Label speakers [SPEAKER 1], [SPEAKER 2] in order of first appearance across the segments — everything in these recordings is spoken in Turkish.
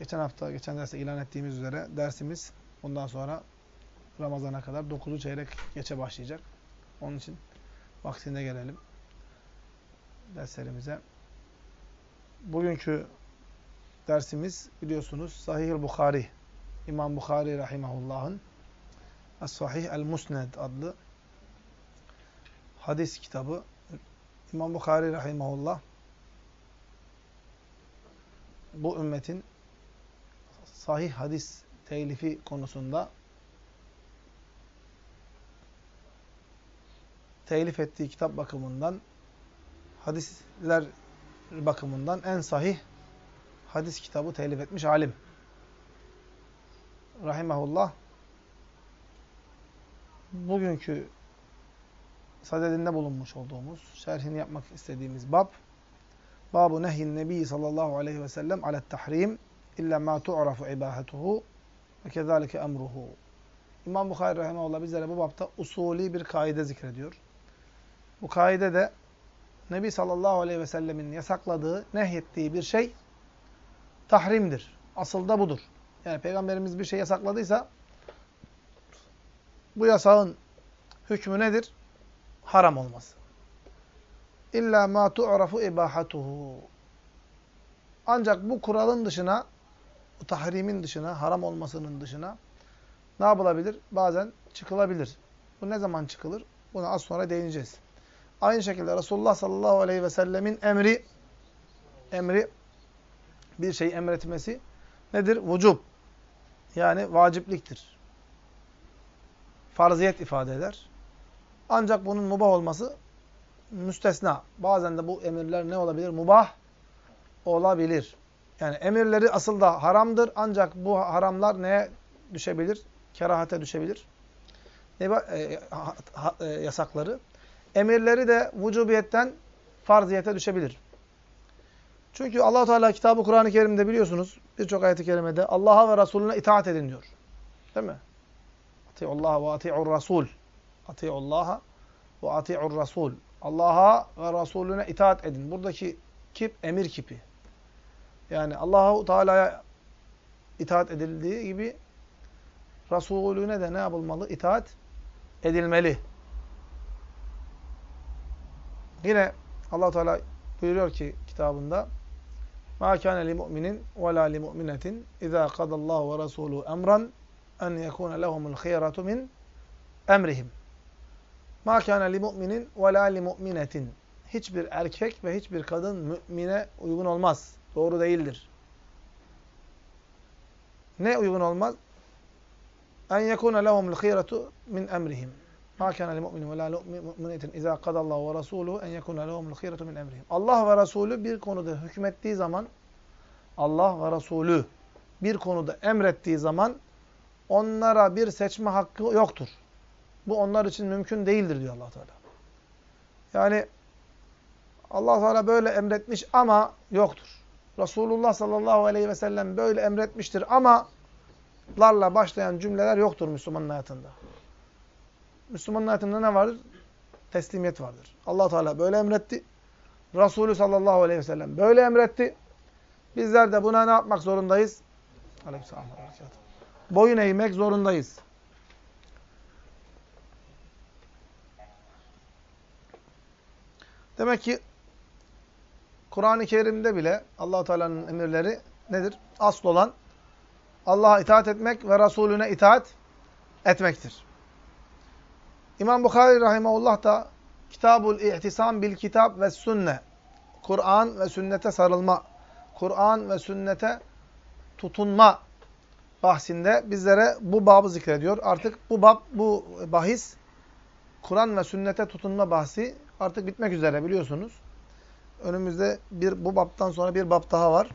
[SPEAKER 1] Geçen hafta, geçen derste ilan ettiğimiz üzere dersimiz bundan sonra Ramazan'a kadar 9'u çeyrek geçe başlayacak. Onun için vaktinde gelelim derslerimize. Bugünkü dersimiz biliyorsunuz Sahih-i Bukhari, İmam Bukhari Rahimahullah'ın As-Sahih El-Musned adlı hadis kitabı. İmam Bukhari Rahimahullah bu ümmetin sahih hadis telifi konusunda telif ettiği kitap bakımından hadisler bakımından en sahih hadis kitabı telif etmiş alim. Rahimahullah bugünkü sadedinde bulunmuş olduğumuz, şerhini yapmak istediğimiz bab Babu nehyin nebi sallallahu aleyhi ve sellem alet tahrim illa ma tu'rafu ibahatuhu ve kezalike emruhu. İmam Bukhari rahimehullah bizlere bu bapta usulî bir kaide zikrediyor. Bu kaide de Nebi sallallahu aleyhi ve sellemin yasakladığı, nehyettiği bir şey tahrimdir. Asıl da budur. Yani Peygamberimiz bir şey yasakladıysa bu yasağın hükmü nedir? Haram olması. İlla ma tu'rafu ibahatuhu. Ancak bu kuralın dışına, bu tahrimin dışına, haram olmasının dışına ne yapılabilir? Bazen çıkılabilir. Bu ne zaman çıkılır? Buna az sonra değineceğiz. Aynı şekilde Resulullah sallallahu aleyhi ve sellemin emri, emri bir şey emretmesi nedir? Vücub. Yani vacipliktir. Farziyet ifade eder. Ancak bunun mubah olması müstesna. Bazen de bu emirler ne olabilir? Mubah olabilir. Yani emirleri asıl da haramdır. Ancak bu haramlar neye düşebilir? Kerahate düşebilir. E, ha, e, yasakları. Emirleri de vücubiyetten farziyete düşebilir. Çünkü allah Teala kitabı Kur'an-ı Kerim'de biliyorsunuz birçok ayet-i kerimede Allah'a ve Resulüne itaat edin diyor. Değil mi? Ati'ullaha ve ati'ur Rasul. Ati'ullaha ve ati'ur Rasul. Allah'a ve Resulüne itaat edin. Buradaki kip emir kipi. Yani Allahu Teala'ya itaat edildiği gibi Resulüne de ne yapılmalı? İtaat edilmeli. Yine Allah Teala buyuruyor ki kitabında: "Ma kana li mu'minin ve la li mu'minetin iza qadallahu ve resuluhu emran en yekuna lehumul khiyaratu min emrihim." Ma kana li mu'minin ve la li mu'minetin. Hiçbir erkek ve hiçbir kadın mümine uygun olmaz. Doğru değildir. Ne uygun olmaz? En yekuna lehumul khiyaratu min emrihim. Ma kana li mu'minin ve la mu'minetin iza qadallahu ve resuluhu en yekuna lehumul khiyaratu min emrihim. Allah ve Resulü bir konuda hükmettiği zaman Allah ve Resulü bir konuda emrettiği zaman onlara bir seçme hakkı yoktur. Bu onlar için mümkün değildir diyor allah Teala. Yani allah Teala böyle emretmiş ama yoktur. Resulullah sallallahu aleyhi ve sellem böyle emretmiştir ama larla başlayan cümleler yoktur Müslümanın hayatında. Müslümanın hayatında ne vardır? teslimiyet vardır. allah Teala böyle emretti. Resulü sallallahu aleyhi ve sellem böyle emretti. Bizler de buna ne yapmak zorundayız? Aleykümselam. Boyun eğmek zorundayız. Demek ki Kur'an-ı Kerim'de bile allah Teala'nın emirleri nedir? Asıl olan Allah'a itaat etmek ve Resulüne itaat etmektir. İmam Bukhari Rahimahullah da Kitabul İhtisam bil Kitab ve Sünne Kur'an ve sünnete sarılma, Kur'an ve sünnete tutunma bahsinde bizlere bu babı zikrediyor. Artık bu bab, bu bahis Kur'an ve sünnete tutunma bahsi artık bitmek üzere biliyorsunuz. Önümüzde bir bu babtan sonra bir bab daha var.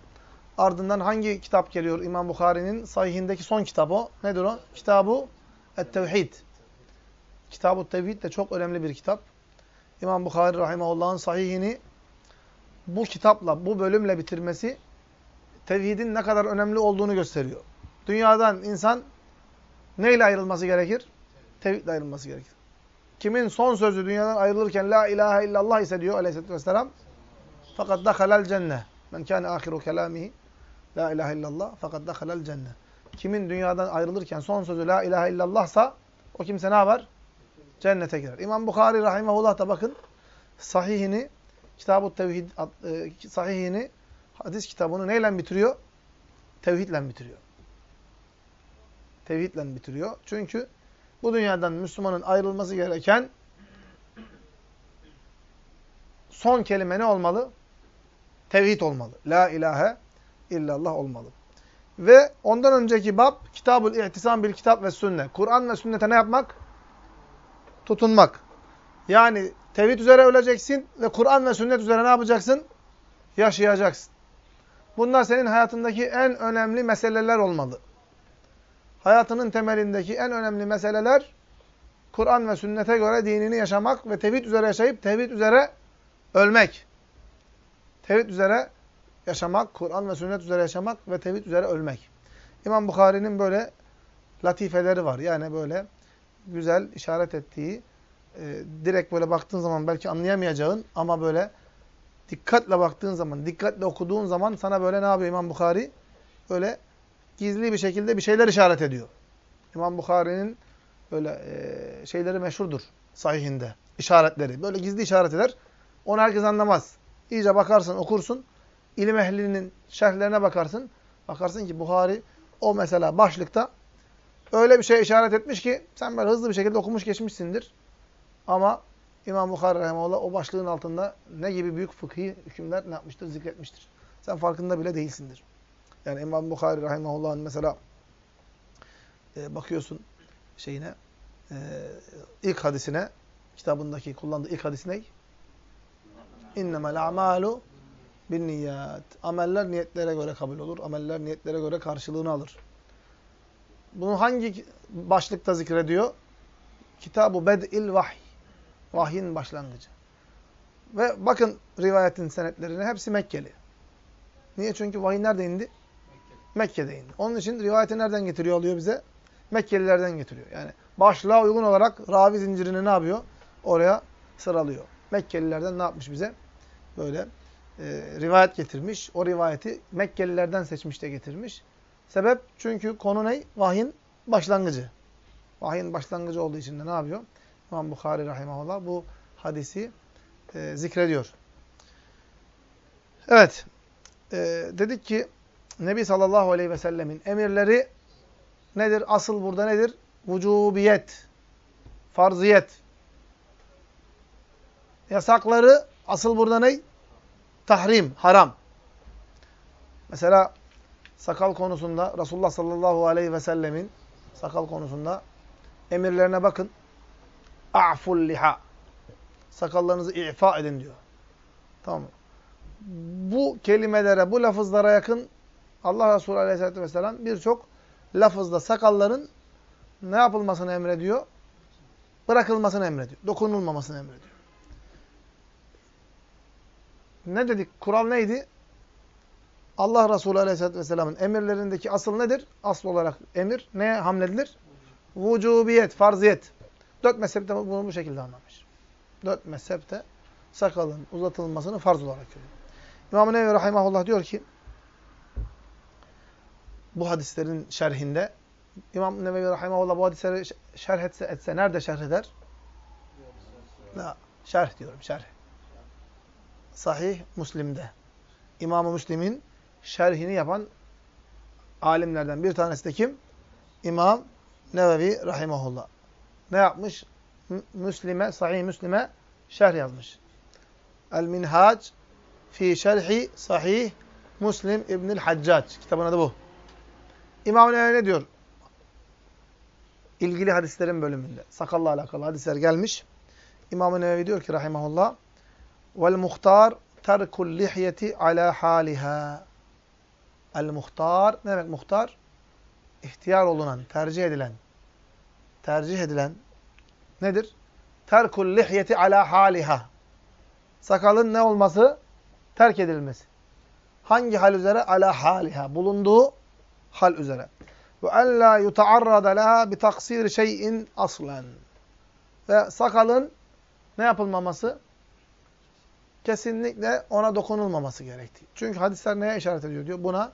[SPEAKER 1] Ardından hangi kitap geliyor İmam Bukhari'nin sahihindeki son kitabı o. Nedir o? Kitabı Et-Tevhid. Kitab-ı Tevhid de çok önemli bir kitap. İmam Bukhari Rahimahullah'ın sahihini bu kitapla, bu bölümle bitirmesi tevhidin ne kadar önemli olduğunu gösteriyor. Dünyadan insan neyle ayrılması gerekir? Tevhidle ayrılması gerekir. Kimin son sözü dünyadan ayrılırken la ilahe illallah ise diyor aleyhissalatü vesselam fakat dakhalel cenne. Men kâne ahiru kelâmihi la ilahe illallah fakat dakhalel cenne. Kimin dünyadan ayrılırken son sözü la ilahe illallahsa o kimse ne yapar? Cennete girer. İmam Bukhari rahimahullah da bakın sahihini Kitab-ı Tevhid e, sahihini hadis kitabını neyle bitiriyor? Tevhidle bitiriyor. Tevhidle bitiriyor. Çünkü bu dünyadan Müslümanın ayrılması gereken son kelime ne olmalı? Tevhid olmalı. La ilahe illallah olmalı. Ve ondan önceki bab Kitabul İhtisam bil Kitap ve Sünne. Kur'an ve sünnete ne yapmak? Tutunmak. Yani tevhid üzere öleceksin ve Kur'an ve sünnet üzere ne yapacaksın? Yaşayacaksın. Bunlar senin hayatındaki en önemli meseleler olmalı. Hayatının temelindeki en önemli meseleler Kur'an ve sünnete göre dinini yaşamak ve tevhid üzere yaşayıp tevhid üzere ölmek. Tevhid üzere yaşamak, Kur'an ve sünnet üzere yaşamak ve tevhid üzere ölmek. İmam Bukhari'nin böyle latifeleri var. Yani böyle güzel işaret ettiği, e, direkt böyle baktığın zaman belki anlayamayacağın ama böyle dikkatle baktığın zaman, dikkatle okuduğun zaman sana böyle ne yapıyor İmam Bukhari? Böyle gizli bir şekilde bir şeyler işaret ediyor. İmam Bukhari'nin böyle e, şeyleri meşhurdur sahihinde. işaretleri. Böyle gizli işaret eder. Onu herkes anlamaz. İyice bakarsın, okursun. İlim ehlinin şerhlerine bakarsın. Bakarsın ki Buhari o mesela başlıkta öyle bir şey işaret etmiş ki sen böyle hızlı bir şekilde okumuş geçmişsindir. Ama İmam Bukhari Rahimahullah o başlığın altında ne gibi büyük fıkhi hükümler ne yapmıştır? Zikretmiştir. Sen farkında bile değilsindir. Yani İmam Bukhari Rahimahullah'ın mesela e, bakıyorsun şeyine e, ilk hadisine kitabındaki kullandığı ilk hadis ne? İnnemel a'malu bin niyat. Ameller niyetlere göre kabul olur. Ameller niyetlere göre karşılığını alır. Bunu hangi başlıkta zikrediyor? Kitab-ı Bed'il Vahy. Vahyin başlangıcı. Ve bakın rivayetin senetlerine hepsi Mekkeli. Niye? Çünkü vahiy nerede indi? Mekke'de indi. Onun için rivayeti nereden getiriyor oluyor bize? Mekkelilerden getiriyor. Yani başlığa uygun olarak ravi zincirini ne yapıyor? Oraya sıralıyor. Mekkelilerden ne yapmış bize? Böyle e, rivayet getirmiş. O rivayeti Mekkelilerden seçmiş de getirmiş. Sebep? Çünkü konu ne? Vahyin başlangıcı. Vahyin başlangıcı olduğu için de ne yapıyor? İmam Bukhari rahimahullah bu hadisi e, zikrediyor. Evet. E, dedik ki Nebi sallallahu aleyhi ve sellemin emirleri nedir? Asıl burada nedir? Vücubiyet. Farziyet. Yasakları asıl burada ne? Tahrim, haram. Mesela sakal konusunda Resulullah sallallahu aleyhi ve sellemin sakal konusunda emirlerine bakın. A'ful liha. Sakallarınızı ifa edin diyor. Tamam mı? Bu kelimelere, bu lafızlara yakın Allah Resulü Aleyhisselatü Vesselam birçok lafızda sakalların ne yapılmasını emrediyor? Bırakılmasını emrediyor. Dokunulmamasını emrediyor. Ne dedik? Kural neydi? Allah Resulü Aleyhisselatü Vesselam'ın emirlerindeki asıl nedir? Asıl olarak emir neye hamledilir? Vücubiyet, farziyet. Dört mezhep de bunu bu şekilde anlamış. dört mezhepte sakalın uzatılmasını farz olarak görüyor. İmam-ı Nevevi Rahimahullah diyor ki bu hadislerin şerhinde İmam Nevevi Rahimahullah bu hadisleri şerh etse, etse nerede şerh eder? La, şerh diyorum, şerh. Sahih Müslim'de. İmam-ı Müslim'in şerhini yapan alimlerden bir tanesi de kim? İmam Nevevi Rahimahullah. Ne yapmış? Müslim'e, Sahih Müslim'e şerh yazmış. El-Minhac fi şerhi Sahih Müslim İbnül Haccac. Kitabın adı bu. İmam Nevevi ne diyor? İlgili hadislerin bölümünde. Sakalla alakalı hadisler gelmiş. İmam Nevevi diyor ki rahimahullah vel muhtar terkul lihyeti ala haliha. El muhtar ne demek muhtar? İhtiyar olunan, tercih edilen. Tercih edilen nedir? Terkul lihyeti ala haliha. Sakalın ne olması? Terk edilmesi. Hangi hal üzere? Ala haliha. Bulunduğu hal üzere. Ve ella yutaarrada leha bi taksir şeyin aslen. Ve sakalın ne yapılmaması? Kesinlikle ona dokunulmaması gerektiği. Çünkü hadisler neye işaret ediyor diyor? Buna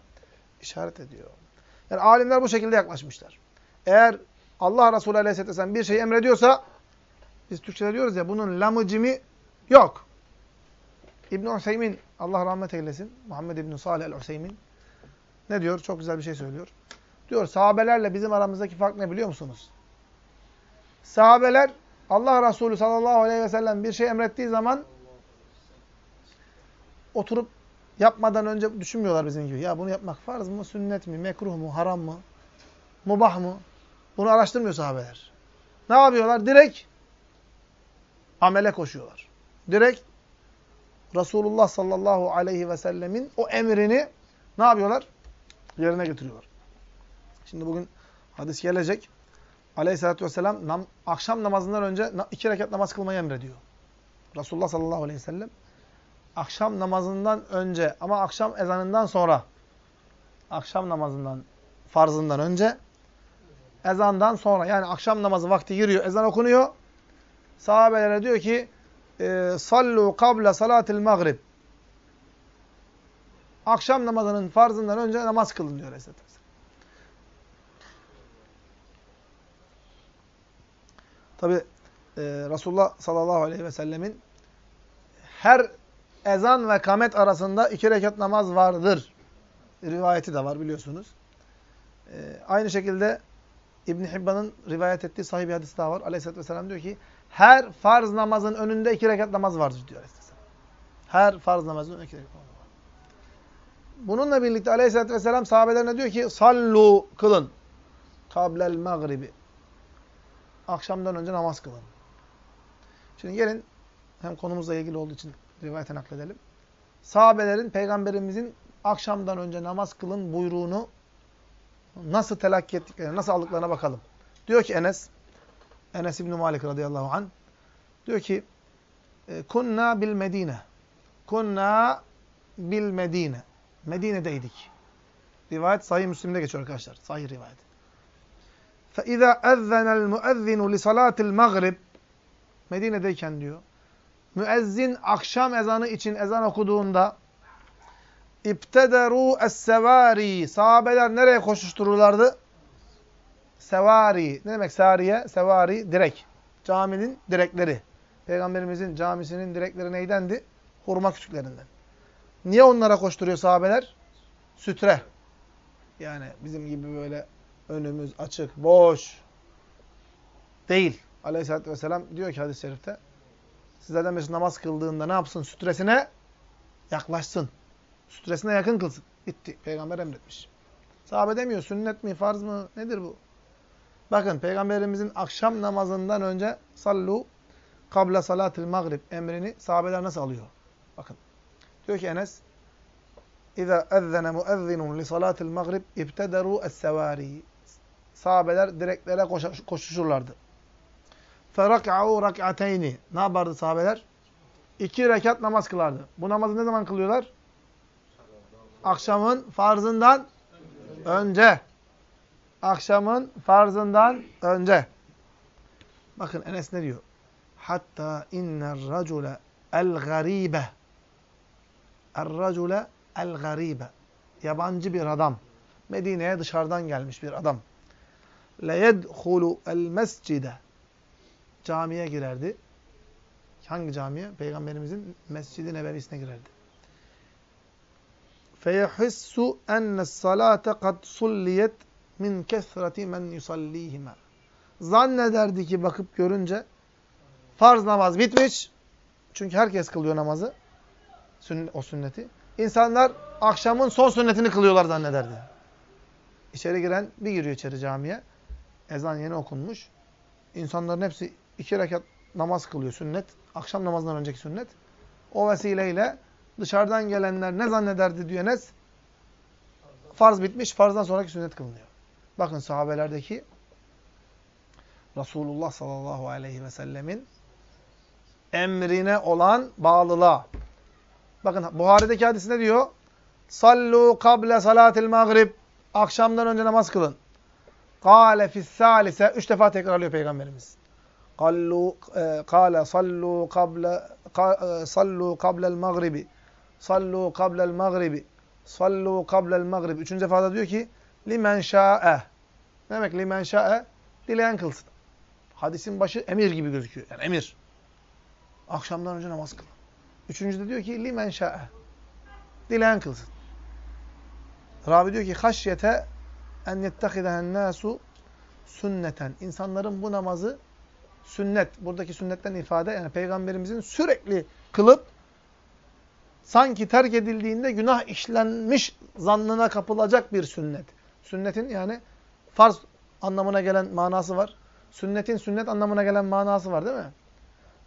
[SPEAKER 1] işaret ediyor. Yani alimler bu şekilde yaklaşmışlar. Eğer Allah Resulü Aleyhisselatü Vesselam bir şey emrediyorsa biz Türkçe'de diyoruz ya bunun lamıcimi yok. İbn-i Hüseyin Allah rahmet eylesin. Muhammed İbn-i Salih el-Hüseyin ne diyor? Çok güzel bir şey söylüyor. Diyor sahabelerle bizim aramızdaki fark ne biliyor musunuz? Sahabeler Allah Resulü sallallahu aleyhi ve sellem bir şey emrettiği zaman oturup yapmadan önce düşünmüyorlar bizim gibi. Ya bunu yapmak farz mı, sünnet mi, mekruh mu, haram mı, mubah mı? Bunu araştırmıyor sahabeler. Ne yapıyorlar? Direkt amele koşuyorlar. Direkt Resulullah sallallahu aleyhi ve sellemin o emrini ne yapıyorlar? Yerine getiriyorlar. Şimdi bugün hadis gelecek. Aleyhisselatü vesselam nam, akşam namazından önce iki rekat namaz kılmayı emrediyor. Resulullah sallallahu aleyhi ve sellem akşam namazından önce ama akşam ezanından sonra akşam namazından farzından önce ezandan sonra yani akşam namazı vakti giriyor, ezan okunuyor. Sahabelere diyor ki e, sallu kable salatil maghrib akşam namazının farzından önce namaz kılın diyor Aleyhisselatü. Tabi e, Resulullah sallallahu aleyhi ve sellemin her ezan ve kamet arasında iki rekat namaz vardır. Rivayeti de var biliyorsunuz. E, aynı şekilde İbn Hibban'ın rivayet ettiği sahih bir hadis daha var. Aleyhisselatü Vesselam diyor ki her farz namazın önünde iki rekat namaz vardır diyor Aleyhisselam. Her farz namazın önünde iki rekat namaz var. Bununla birlikte Aleyhisselatü Vesselam sahabelerine diyor ki sallu kılın. Kablel magribi akşamdan önce namaz kılın. Şimdi gelin hem konumuzla ilgili olduğu için rivayete nakledelim. Sahabelerin peygamberimizin akşamdan önce namaz kılın buyruğunu nasıl telakki ettiklerine, nasıl aldıklarına bakalım. Diyor ki Enes, Enes İbn Malik radıyallahu an diyor ki e, kunna bil Medine. Kunna bil Medine. Medine'deydik. Rivayet Sahih Müslim'de geçiyor arkadaşlar. Sahih rivayet. فَاِذَا اَذَّنَ الْمُؤَذِّنُ لِصَلَاتِ الْمَغْرِبِ Medine'deyken diyor. Müezzin akşam ezanı için ezan okuduğunda İbtederu es-sevari. Sahabeler nereye koşuştururlardı? Sevari. Ne demek sariye? Sevari, direk. Caminin direkleri. Peygamberimizin camisinin direkleri neydendi? Hurma küçüklerinden. Niye onlara koşturuyor sahabeler? Sütre. Yani bizim gibi böyle önümüz açık, boş değil. Aleyhisselatü vesselam diyor ki hadis-i şerifte sizlerden birisi namaz kıldığında ne yapsın? Sütresine yaklaşsın. Sütresine yakın kılsın. Bitti. Peygamber emretmiş. Sahabe demiyor sünnet mi, farz mı, nedir bu? Bakın Peygamberimizin akşam namazından önce sallu kabla salatil maghrib emrini sahabeler nasıl alıyor? Bakın. Diyor ki Enes ezzene muezzinun li salatil maghrib ibtederu es-sevari sahabeler direklere koşuşurlardı. فَرَكْعَوْ rak'ateyni. Ne yapardı sahabeler? İki rekat namaz kılardı. Bu namazı ne zaman kılıyorlar? Akşamın farzından önce. Akşamın farzından önce. Bakın Enes ne diyor? Hatta inner racule el garibe. Er racule el garibe. Yabancı bir adam. Medine'ye dışarıdan gelmiş bir adam. Le yedhulu el mescide. Camiye girerdi. Hangi camiye? Peygamberimizin Mescid-i Nebevisine girerdi. Feyehissu enne salate kad sulliyet min kesreti men yusallihime. Zannederdi ki bakıp görünce farz namaz bitmiş. Çünkü herkes kılıyor namazı. O sünneti. İnsanlar akşamın son sünnetini kılıyorlar zannederdi. İçeri giren bir giriyor içeri camiye. Ezan yeni okunmuş. İnsanların hepsi iki rekat namaz kılıyor sünnet. Akşam namazından önceki sünnet. O vesileyle dışarıdan gelenler ne zannederdi diyor Enes? Farz bitmiş, farzdan sonraki sünnet kılınıyor. Bakın sahabelerdeki Resulullah sallallahu aleyhi ve sellemin emrine olan bağlılığa. Bakın Buhari'deki hadis ne diyor? Sallu kable salatil maghrib. Akşamdan önce namaz kılın. Kale fissalise. Üç defa tekrarlıyor Peygamberimiz. Kallu, e, kale sallu kable sallu kablel magribi. Sallu kablel magribi. Sallu kablel magribi. Üçüncü defada diyor ki limen şa'e. Ne demek limen şa'e? Dileyen kılsın. Hadisin başı emir gibi gözüküyor. Yani emir. Akşamdan önce namaz kıl. Üçüncüde diyor ki limen şa'e. Dileyen kılsın. Rabi diyor ki haşyete en yettehidehen nasu sünneten. İnsanların bu namazı sünnet, buradaki sünnetten ifade yani peygamberimizin sürekli kılıp sanki terk edildiğinde günah işlenmiş zannına kapılacak bir sünnet. Sünnetin yani farz anlamına gelen manası var. Sünnetin sünnet anlamına gelen manası var değil mi?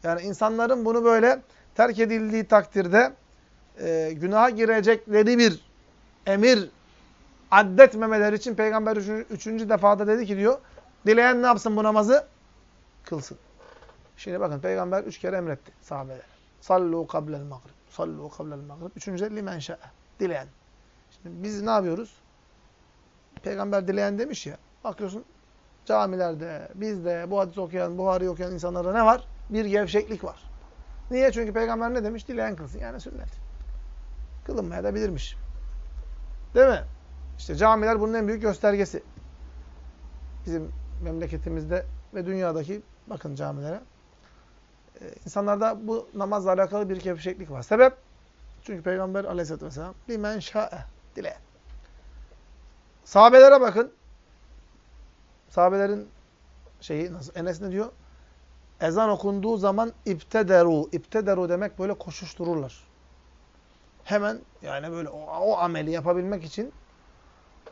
[SPEAKER 1] Yani insanların bunu böyle terk edildiği takdirde e, günaha girecekleri bir emir addetmemeleri için Peygamber üçüncü, üçüncü defada dedi ki diyor, dileyen ne yapsın bu namazı? Kılsın. Şimdi bakın Peygamber üç kere emretti sahabelere. Sallu kablel maghrib. Sallu kablel maghrib. Üçüncü limen şa'e. Dileyen. Şimdi biz ne yapıyoruz? Peygamber dileyen demiş ya. Bakıyorsun camilerde, bizde, bu hadis okuyan, Buhari okuyan insanlarda ne var? Bir gevşeklik var. Niye? Çünkü peygamber ne demiş? Dileyen kılsın. Yani sünnet. Kılınmaya da bilirmiş. Değil mi? İşte camiler bunun en büyük göstergesi. Bizim memleketimizde ve dünyadaki bakın camilere. Ee, insanlarda bu namazla alakalı bir gevşeklik var. Sebep? Çünkü Peygamber aleyhissalatü vesselam limen şa'e dile. Sahabelere bakın. Sahabelerin şeyi nasıl? Enes ne diyor? Ezan okunduğu zaman iptederu. İptederu demek böyle koşuştururlar. Hemen yani böyle o, o ameli yapabilmek için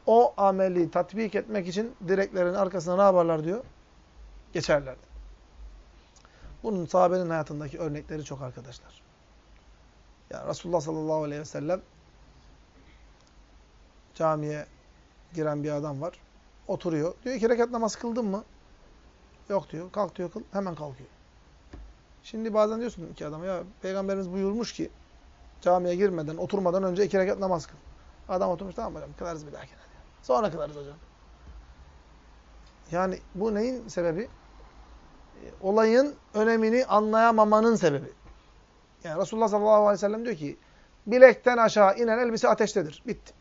[SPEAKER 1] o ameli tatbik etmek için direklerin arkasına ne yaparlar diyor? Geçerlerdi. Bunun sahabenin hayatındaki örnekleri çok arkadaşlar. Ya Resulullah sallallahu aleyhi ve sellem camiye giren bir adam var. Oturuyor. Diyor iki rekat namaz kıldın mı? Yok diyor. Kalk diyor kıl. Hemen kalkıyor. Şimdi bazen diyorsun ki adama ya peygamberimiz buyurmuş ki camiye girmeden, oturmadan önce iki rekat namaz kıl. Adam oturmuş tamam hocam kılarız bir dahakine diyor. Sonra kılarız hocam. Yani bu neyin sebebi? Olayın önemini anlayamamanın sebebi. Yani Resulullah sallallahu aleyhi ve sellem diyor ki bilekten aşağı inen elbise ateştedir. Bitti.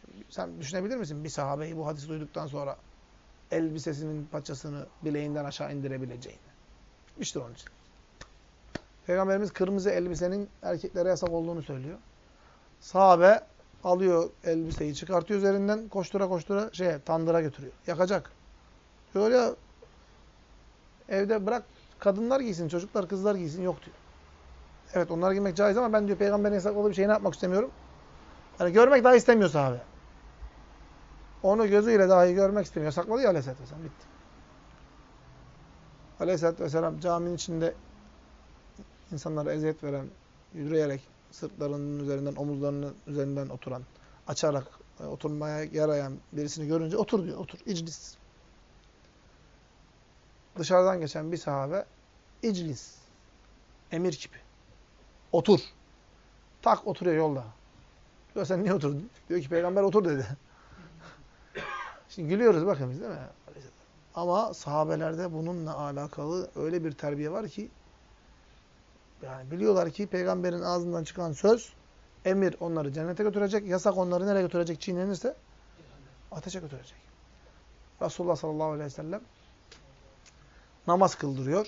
[SPEAKER 1] Şimdi sen düşünebilir misin bir sahabeyi bu hadis duyduktan sonra elbisesinin paçasını bileğinden aşağı indirebileceğini? Bitmiştir onun için. Peygamberimiz kırmızı elbisenin erkeklere yasak olduğunu söylüyor. Sahabe alıyor elbiseyi, çıkartıyor üzerinden, koştura koştura şeye, tandıra götürüyor. Yakacak. Şöyle evde bırak kadınlar giysin, çocuklar, kızlar giysin, yok diyor. Evet onlar giymek caiz ama ben diyor peygamberin yasakladığı bir şeyi ne yapmak istemiyorum? Yani görmek daha istemiyor sahabe. Onu gözüyle dahi görmek istemiyor. Yasakladı ya aleyhissalatü vesselam. Bitti. Aleyhisselatü vesselam caminin içinde insanlara eziyet veren, yürüyerek sırtlarının üzerinden, omuzlarının üzerinden oturan, açarak e, oturmaya yarayan birisini görünce otur diyor, otur, iclis. Dışarıdan geçen bir sahabe, iclis, emir gibi. Otur. Tak oturuyor yolda. Diyor sen niye oturdun? Diyor ki peygamber otur dedi. Şimdi gülüyoruz bakın biz değil mi? Ama sahabelerde bununla alakalı öyle bir terbiye var ki yani biliyorlar ki peygamberin ağzından çıkan söz emir onları cennete götürecek, yasak onları nereye götürecek çiğnenirse ateşe götürecek. Resulullah sallallahu aleyhi ve sellem namaz kıldırıyor.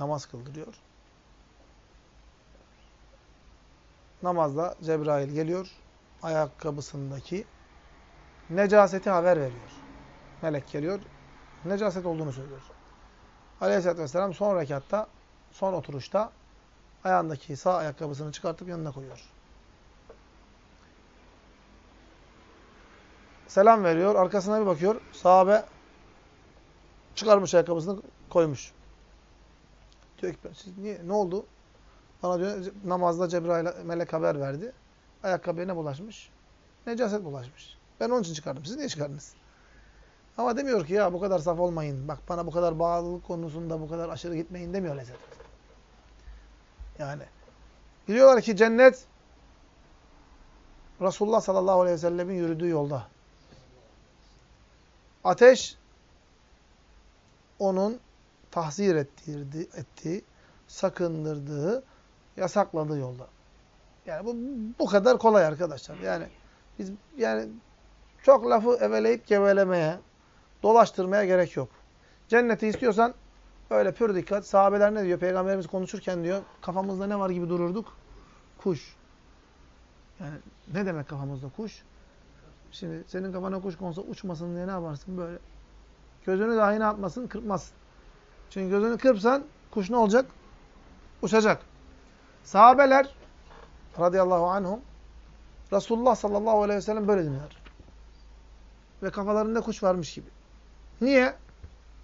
[SPEAKER 1] Namaz kıldırıyor. Namazda Cebrail geliyor. Ayakkabısındaki necaseti haber veriyor. Melek geliyor. Necaset olduğunu söylüyor. Aleyhisselatü Vesselam son rekatta, son oturuşta ayağındaki sağ ayakkabısını çıkartıp yanına koyuyor. Selam veriyor. Arkasına bir bakıyor. Sahabe çıkarmış ayakkabısını koymuş. Diyor ki siz niye, ne oldu? Bana diyor namazda Cebrail melek haber verdi. Ayakkabıya ne bulaşmış? Necaset bulaşmış. Ben onun için çıkardım. Siz niye çıkardınız? Ama demiyor ki ya bu kadar saf olmayın. Bak bana bu kadar bağlılık konusunda bu kadar aşırı gitmeyin demiyor lezzet. Yani biliyorlar ki cennet Resulullah sallallahu aleyhi ve sellemin yürüdüğü yolda. Ateş onun tahzir ettirdi, ettiği, sakındırdığı, yasakladığı yolda. Yani bu bu kadar kolay arkadaşlar. Yani biz yani çok lafı eveleyip gevelemeye, dolaştırmaya gerek yok. Cenneti istiyorsan öyle pür dikkat. Sahabeler ne diyor? Peygamberimiz konuşurken diyor, kafamızda ne var gibi dururduk? Kuş. Yani ne demek kafamızda kuş? Şimdi senin kafana kuş konsa uçmasın diye ne yaparsın? Böyle gözünü dahi ne atmasın? Kırpmazsın. Çünkü gözünü kırpsan kuş ne olacak? Uçacak. Sahabeler radıyallahu anhum Resulullah sallallahu aleyhi ve sellem böyle dinler. Ve kafalarında kuş varmış gibi. Niye?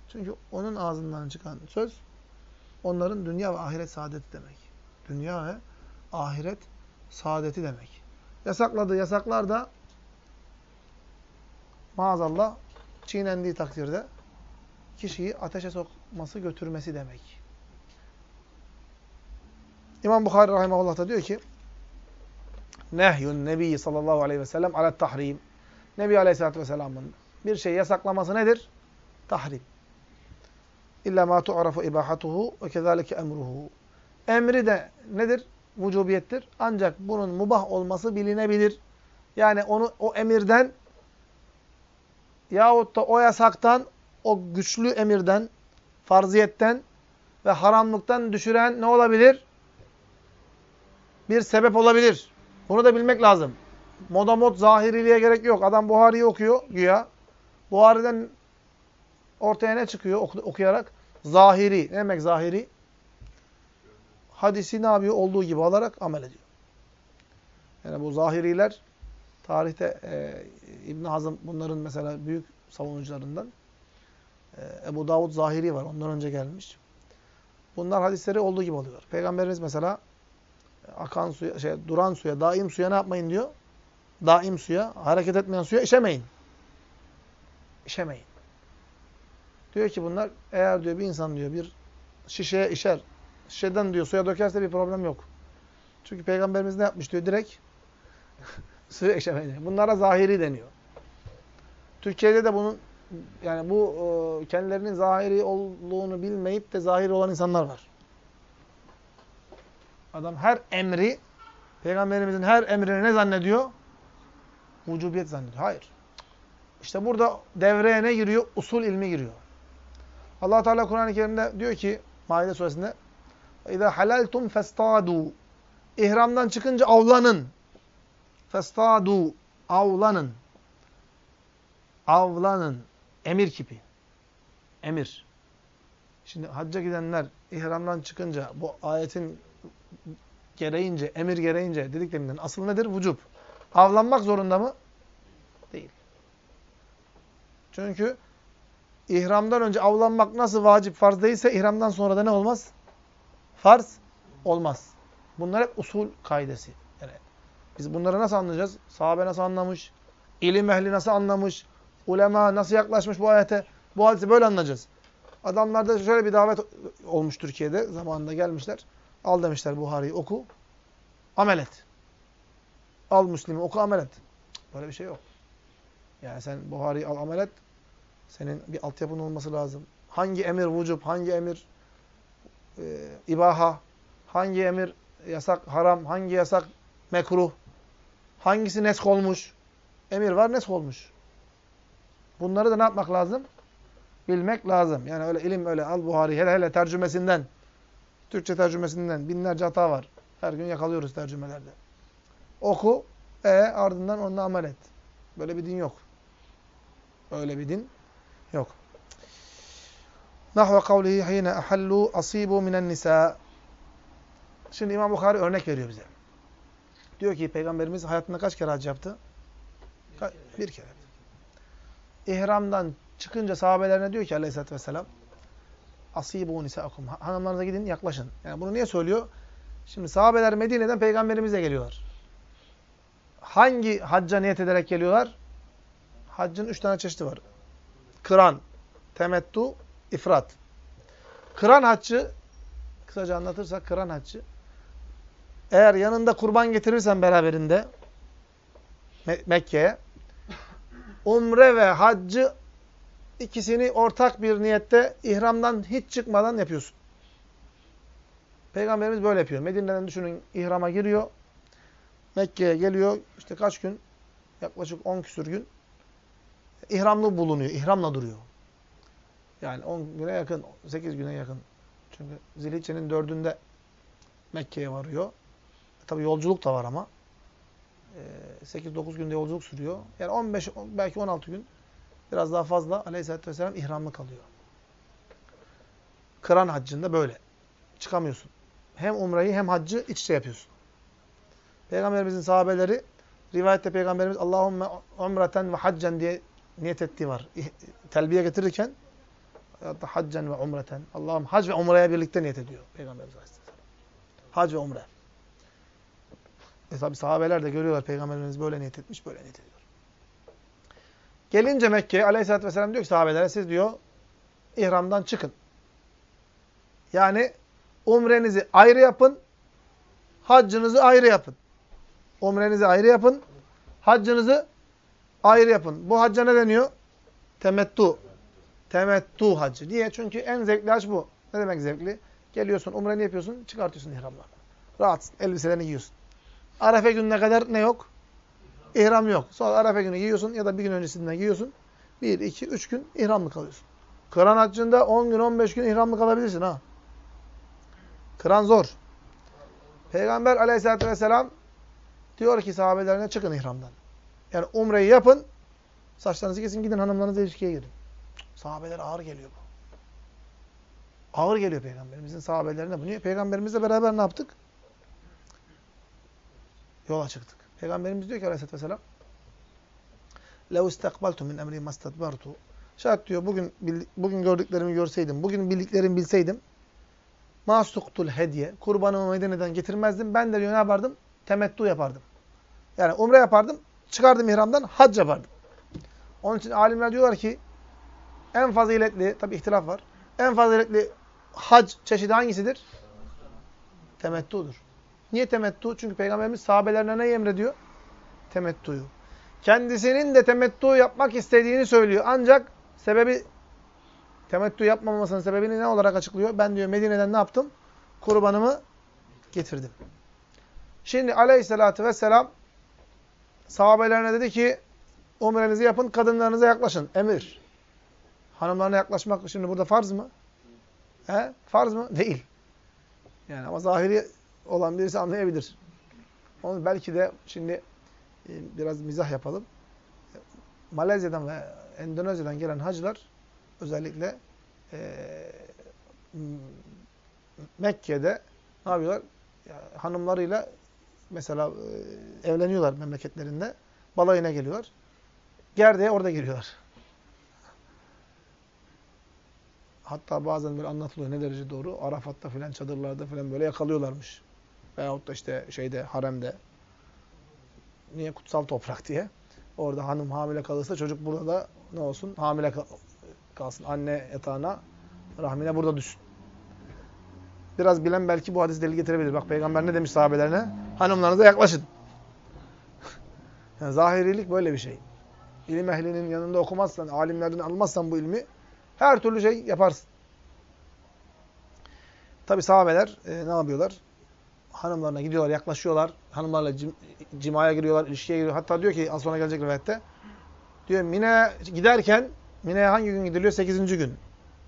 [SPEAKER 1] Çünkü onun ağzından çıkan söz onların dünya ve ahiret saadeti demek. Dünya ve ahiret saadeti demek. Yasakladığı yasaklar da maazallah çiğnendiği takdirde kişiyi ateşe sokması, götürmesi demek. İmam Bukhari rahimahullah da diyor ki Nehyun Nebi sallallahu aleyhi ve sellem ala tahrim. Nebi aleyhissalatü vesselamın bir şey yasaklaması nedir? Tahrim. İlla ma tu'rafu ibahatuhu ve kezalike emruhu. Emri de nedir? Vücubiyettir. Ancak bunun mubah olması bilinebilir. Yani onu o emirden yahut da o yasaktan, o güçlü emirden, farziyetten ve haramlıktan düşüren ne olabilir? Bir sebep olabilir. Bunu da bilmek lazım. Moda mod zahiriliğe gerek yok. Adam Buhari'yi okuyor güya. Buhari'den ortaya ne çıkıyor oku okuyarak? Zahiri. Ne demek zahiri? Hadisi ne yapıyor? Olduğu gibi alarak amel ediyor. Yani bu zahiriler tarihte e, İbn Hazm bunların mesela büyük savunucularından e, Ebu Davud Zahiri var. Ondan önce gelmiş. Bunlar hadisleri olduğu gibi alıyorlar. Peygamberimiz mesela akan suya, şey, duran suya, daim suya ne yapmayın diyor? Daim suya, hareket etmeyen suya işemeyin. İşemeyin. Diyor ki bunlar eğer diyor bir insan diyor bir şişeye işer, şişeden diyor suya dökerse bir problem yok. Çünkü peygamberimiz ne yapmış diyor direkt sığ eşefe. Bunlara zahiri deniyor. Türkiye'de de bunun yani bu e, kendilerinin zahiri olduğunu bilmeyip de zahiri olan insanlar var. Adam her emri peygamberimizin her emrini ne zannediyor? Vücubiyet zannediyor. Hayır. İşte burada devreye ne giriyor? Usul ilmi giriyor. Allah Teala Kur'an-ı Kerim'de diyor ki Maide suresinde: "İza halaltum fastadu." İhramdan çıkınca avlanın. Festadu avlanın. Avlanın. Emir kipi. Emir. Şimdi hacca gidenler ihramdan çıkınca bu ayetin gereğince, emir gereğince dediklerinden asıl nedir? Vücub. Avlanmak zorunda mı? Değil. Çünkü ihramdan önce avlanmak nasıl vacip farz değilse ihramdan sonra da ne olmaz? Farz olmaz. Bunlar hep usul kaidesi. Biz bunları nasıl anlayacağız? Sahabe nasıl anlamış? İlim ehli nasıl anlamış? Ulema nasıl yaklaşmış bu ayete? Bu hadisi böyle anlayacağız. Adamlarda şöyle bir davet olmuş Türkiye'de. Zamanında gelmişler. Al demişler Buhari'yi oku. Amel et. Al Müslim'i oku amel et. Böyle bir şey yok. Yani sen Buhari'yi al amel et. Senin bir altyapın olması lazım. Hangi emir vücub, hangi emir e, ibaha, hangi emir yasak haram, hangi yasak mekruh, hangisi nesk olmuş. Emir var, nesk olmuş. Bunları da ne yapmak lazım? Bilmek lazım. Yani öyle ilim öyle al-Buhari hele hele tercümesinden, Türkçe tercümesinden binlerce hata var. Her gün yakalıyoruz tercümelerde. Oku, e ardından onunla amel et. Böyle bir din yok. Öyle bir din yok. Nahve kavlihi hine ahallu asibu minen nisa. Şimdi İmam Bukhari örnek veriyor bize. Diyor ki Peygamberimiz hayatında kaç kere hac yaptı? Ka bir kere. İhramdan çıkınca sahabelerine diyor ki aleyhissalatü vesselam asibu nisaakum. Hanımlarınıza gidin yaklaşın. Yani bunu niye söylüyor? Şimdi sahabeler Medine'den peygamberimize geliyorlar. Hangi hacca niyet ederek geliyorlar? Haccın üç tane çeşidi var. Kıran, temettu, ifrat. Kıran haccı, kısaca anlatırsak kıran haccı, eğer yanında kurban getirirsen beraberinde Mekke'ye, umre ve haccı ikisini ortak bir niyette ihramdan hiç çıkmadan yapıyorsun. Peygamberimiz böyle yapıyor. Medine'den düşünün ihrama giriyor. Mekke'ye geliyor. İşte kaç gün? Yaklaşık 10 küsür gün. İhramlı bulunuyor. İhramla duruyor. Yani 10 güne yakın, 8 güne yakın. Çünkü Zilhicce'nin dördünde Mekke'ye varıyor. Tabi yolculuk da var ama. 8-9 günde yolculuk sürüyor. Yani 15, belki 16 gün biraz daha fazla aleyhissalatü vesselam ihramlı kalıyor. Kıran haccında böyle. Çıkamıyorsun. Hem umreyi hem haccı iç içe yapıyorsun. Peygamberimizin sahabeleri rivayette Peygamberimiz Allahümme umreten ve haccen diye niyet ettiği var. Telbiye getirirken hatta haccen ve umreten. Allah'ım hac ve umreye birlikte niyet ediyor Peygamberimiz Aleyhisselam. Hac ve umre. E tabi sahabeler de görüyorlar Peygamberimiz böyle niyet etmiş, böyle niyet ediyor. Gelince Mekke'ye Aleyhisselatü Vesselam diyor ki sahabelere siz diyor ihramdan çıkın. Yani umrenizi ayrı yapın, haccınızı ayrı yapın. Umrenizi ayrı yapın, haccınızı ayrı yapın. Bu hacca ne deniyor? Temettu. Temettu haccı. Niye? Çünkü en zevkli hac bu. Ne demek zevkli? Geliyorsun, umreni yapıyorsun, çıkartıyorsun ihramlarını. Rahatsın, elbiselerini giyiyorsun. Arefe gününe kadar ne yok? İhram yok. Sonra Arefe günü giyiyorsun ya da bir gün öncesinden giyiyorsun. Bir, iki, üç gün ihramlı kalıyorsun. Kıran haccında on gün, on beş gün ihramlı kalabilirsin ha. Kıran zor. Peygamber aleyhissalatü vesselam diyor ki sahabelerine çıkın ihramdan. Yani umreyi yapın, saçlarınızı kesin gidin hanımlarınızla ilişkiye girin. Sahabeler ağır geliyor bu. Ağır geliyor peygamberimizin sahabelerine bu. Niye? Peygamberimizle beraber ne yaptık? Yola çıktık. Peygamberimiz diyor ki aleyhissalatü vesselam لَوْ اِسْتَقْبَلْتُ مِنْ اَمْرِي مَسْتَدْبَرْتُ Şayet diyor bugün bugün gördüklerimi görseydim, bugün bildiklerimi bilseydim masuktul hediye, kurbanımı Medine'den getirmezdim. Ben de diyor ne yapardım? Temettu yapardım. Yani umre yapardım, çıkardım ihramdan, hac yapardım. Onun için alimler diyorlar ki en faziletli, tabi ihtilaf var, en faziletli hac çeşidi hangisidir? Temettudur. Niye temettu? Çünkü Peygamberimiz sahabelerine ne emrediyor? Temettuyu. Kendisinin de temettu yapmak istediğini söylüyor. Ancak sebebi temettu yapmamasının sebebini ne olarak açıklıyor? Ben diyor Medine'den ne yaptım? Kurbanımı getirdim. Şimdi aleyhissalatü vesselam sahabelerine dedi ki umrenizi yapın, kadınlarınıza yaklaşın. Emir. Hanımlarına yaklaşmak şimdi burada farz mı? He? Farz mı? Değil. Yani ama zahiri olan birisi anlayabilir. Onu belki de şimdi e, biraz mizah yapalım. Malezya'dan ve Endonezya'dan gelen hacılar özellikle e, Mekke'de ne yapıyorlar? Ya, hanımlarıyla mesela e, evleniyorlar memleketlerinde. Balayına geliyorlar. Gerdeğe orada giriyorlar. Hatta bazen böyle anlatılıyor ne derece doğru. Arafat'ta filan çadırlarda filan böyle yakalıyorlarmış. Veyahut da işte şeyde haremde. Niye? Kutsal toprak diye. Orada hanım hamile kalırsa çocuk burada da ne olsun? Hamile kalsın. Anne yatağına, rahmine burada düşsün. Biraz bilen belki bu hadis delil getirebilir. Bak peygamber ne demiş sahabelerine? Hanımlarınıza yaklaşın. yani zahirilik böyle bir şey. ilim ehlinin yanında okumazsan, alimlerden almazsan bu ilmi her türlü şey yaparsın. Tabi sahabeler e, ne yapıyorlar? Hanımlarına gidiyorlar, yaklaşıyorlar. Hanımlarla cim, cimaya giriyorlar, ilişkiye giriyor. Hatta diyor ki az sonra gelecek rivayette. Diyor Mine'ye giderken, Mine'ye hangi gün gidiliyor? 8. gün.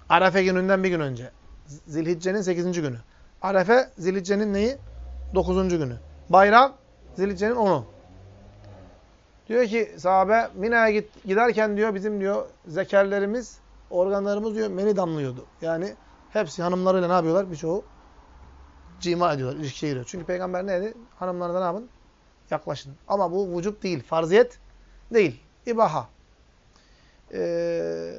[SPEAKER 1] Arefe gününden bir gün önce. Zilhicce'nin 8. günü. Arefe Zilhicce'nin neyi? 9. günü. Bayram Zilhicce'nin 10'u. Diyor ki sahabe Mina'ya giderken diyor bizim diyor zekerlerimiz, organlarımız diyor meni damlıyordu. Yani hepsi hanımlarıyla ne yapıyorlar? Birçoğu cima ediyorlar, ilişkiye giriyor. Çünkü peygamber ne dedi? Hanımlarına ne yapın? Yaklaşın. Ama bu vücut değil, farziyet değil. İbaha. Ee,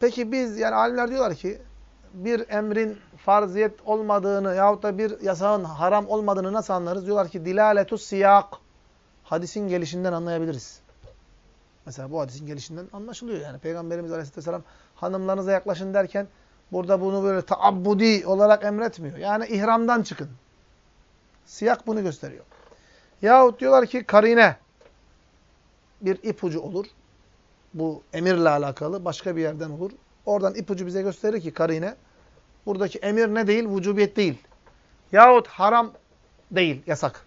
[SPEAKER 1] peki biz yani alimler diyorlar ki bir emrin farziyet olmadığını yahut da bir yasağın haram olmadığını nasıl anlarız? Diyorlar ki dilaletus siyak. Hadisin gelişinden anlayabiliriz. Mesela bu hadisin gelişinden anlaşılıyor yani. Peygamberimiz Aleyhisselam hanımlarınıza yaklaşın derken burada bunu böyle taabbudi olarak emretmiyor. Yani ihramdan çıkın. Siyak bunu gösteriyor. Yahut diyorlar ki karine bir ipucu olur. Bu emirle alakalı başka bir yerden olur. Oradan ipucu bize gösterir ki karine buradaki emir ne değil? Vücubiyet değil. Yahut haram değil, yasak.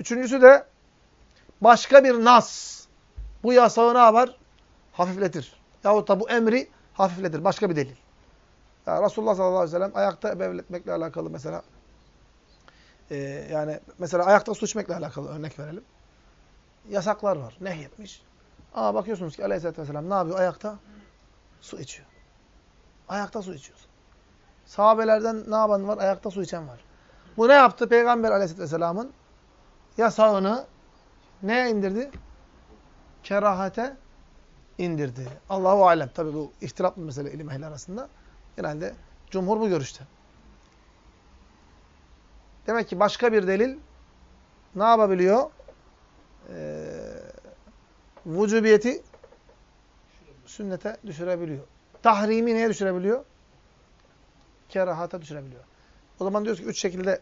[SPEAKER 1] Üçüncüsü de başka bir nas bu yasağı ne yapar? Hafifletir. Yahut da bu emri hafifletir. Başka bir delil. Ya Resulullah sallallahu aleyhi ve sellem ayakta ebevletmekle alakalı mesela e, yani mesela ayakta su içmekle alakalı örnek verelim. Yasaklar var. Nehyetmiş. Ama bakıyorsunuz ki aleyhissalatü vesselam ne yapıyor ayakta? Su içiyor. Ayakta su içiyor. Sahabelerden ne yapan var? Ayakta su içen var. Bu ne yaptı? Peygamber aleyhissalatü vesselamın yasağını neye indirdi? Kerahate indirdi. Allahu alem. Tabi bu ihtilaflı mesele ilim ehli arasında. Genelde cumhur bu görüşte. Demek ki başka bir delil ne yapabiliyor? Ee, vücubiyeti sünnete düşürebiliyor. Tahrimi neye düşürebiliyor? Kerahata düşürebiliyor. O zaman diyoruz ki üç şekilde